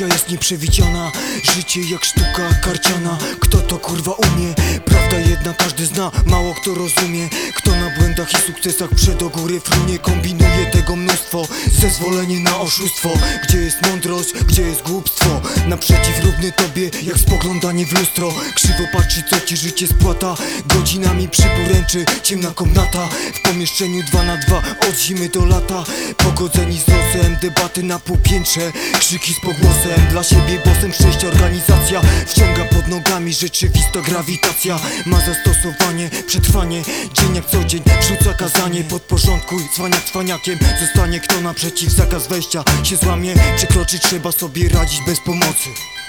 Sytuacja jest nieprzewidziana. Życie jak sztuka karciana. Kto to kurwa umie? Prawda jedna każdy zna. Mało kto rozumie. Kto na błędach i sukcesach przed do góry frunie Kombinuje tego mnóstwo. Zezwolenie na oszustwo. Gdzie jest mądrość? Gdzie jest głupstwo? Naprzeciw równy tobie Jak spoglądanie w lustro. Krzywo patrzy co ci życie spłata. Godzinami przy poręczy Ciemna komnata. W pomieszczeniu dwa na dwa Od zimy do lata Pogodzeni z losem Debaty na półpiętrze Krzyki z pogłosem. Dla siebie bosem szczęścia organizacja Wciąga pod nogami rzeczywista grawitacja. Ma zastosowanie, przetrwanie Dzień jak co dzień wrzuca kazanie. Podporządkuj, cwaniak cwaniakiem Zostanie kto naprzeciw zakaz wejścia Się złamie, przekroczyć trzeba sobie radzić bez pomocy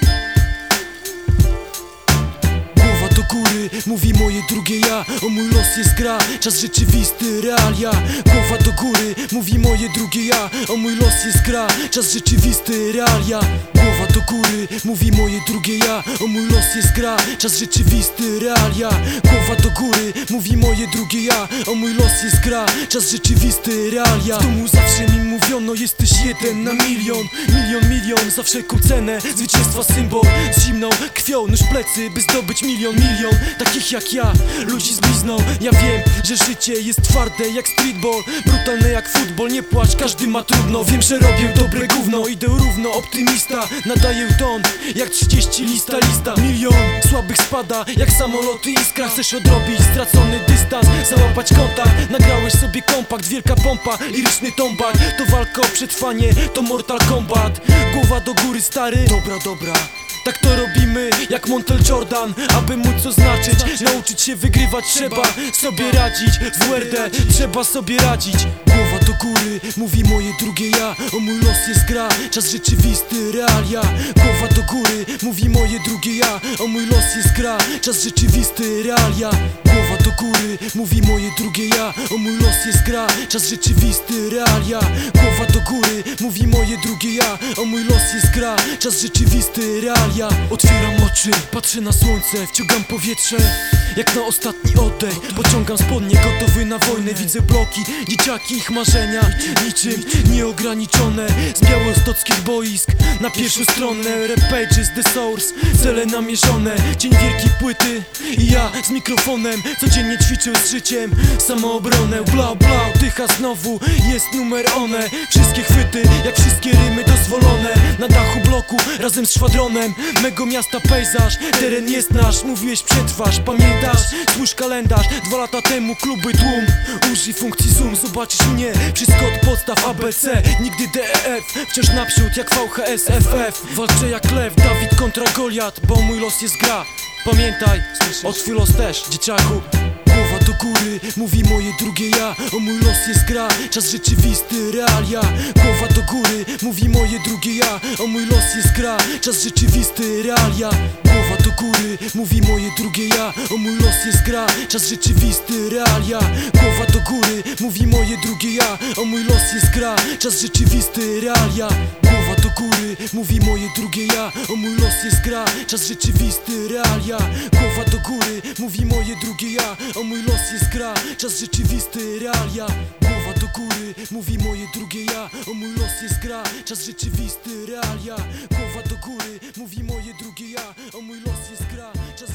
mówi moje drugie ja O mój los jest gra, czas rzeczywisty, realia. Głowa do góry, mówi moje drugie ja O mój los jest gra, czas rzeczywisty, realia. Głowa do góry, mówi moje drugie ja O mój los jest gra, czas rzeczywisty, realia. Głowa do góry, mówi moje drugie ja O mój los jest gra, czas rzeczywisty, realia. W domu zawsze mi mówiono, jesteś jeden na milion. Milion, milion, za wszelką cenę. Zwycięstwa symbol, z zimną krwią Nóż plecy, by zdobyć milion, milion Takich jak ja, ludzi z blizną Ja wiem, że życie jest twarde jak streetball. Brutalne jak futbol, nie płacz, każdy ma trudno. Wiem, że robię dobre gówno, idę równo. Optymista, nadaję ton Jak 30 lista, lista. Milion słabych spada, jak samoloty iskra. Chcesz odrobić stracony dystans Załapać kontakt, nagrałeś sobie kompakt. Wielka pompa, liryczny tombak. To walka o przetrwanie, to Mortal Kombat. Głowa do góry stary. Dobra, dobra tak to robimy, jak Montel Jordan. Aby móc co znaczyć, nauczyć się wygrywać Trzeba sobie radzić, z WRD trzeba sobie radzić. Głowa do góry, mówi moje drugie ja. O mój los jest gra, czas rzeczywisty, realia. Głowa do góry, mówi moje drugie ja. O mój los jest gra, czas rzeczywisty, realia góry, mówi moje drugie ja. O mój los jest gra, czas rzeczywisty, realia. Głowa do góry, mówi moje drugie ja. O mój los jest gra, czas rzeczywisty, realia. Otwieram oczy, patrzę na słońce, wciągam powietrze Jak na ostatni oddech. Pociągam spodnie, gotowy na wojnę. Widzę bloki, dzieciaki, ich marzenia Niczym nieograniczone. Z białostockich boisk Na pierwszą stronę. Rampages, The Source Cele namierzone. Dzień wielkiej płyty I ja z mikrofonem. Codziennie ćwiczę z życiem. Samoobronę Bla bla, dycha znowu. Jest numer one. Wszystkie chwyty, jak wszystkie rymy dozwolone. Na dachu bloku, razem z szwadronem. Mego miasta pejzaż Teren jest nasz, mówiłeś przetrwasz Pamiętasz? Spójrz kalendarz. Dwa lata temu kluby tłum. Użyj funkcji zoom, zobaczysz mnie. Wszystko od podstaw ABC Nigdy DEF Wciąż naprzód jak VHS FF Walczę jak lew, Dawid kontra Goliat Bo mój los jest gra. Pamiętaj, o twój los też, dzieciaku mówi moje drugie ja O mój los jest gra, czas rzeczywisty, realia. Głowa do góry, mówi moje drugie ja O mój los jest gra, czas rzeczywisty, realia. Głowa do góry, mówi moje drugie ja O mój los jest gra, czas rzeczywisty, realia. Głowa do góry, mówi moje drugie ja O mój los jest gra, czas rzeczywisty, realia do góry, mówi moje drugie ja O mój los jest gra, czas rzeczywisty, realia. Głowa do góry, mówi moje drugie ja O mój los jest gra, czas rzeczywisty, realia. Głowa do góry, mówi moje drugie ja O mój los jest gra, czas rzeczywisty, realia. Głowa do góry, mówi moje drugie ja O mój los jest gra, czas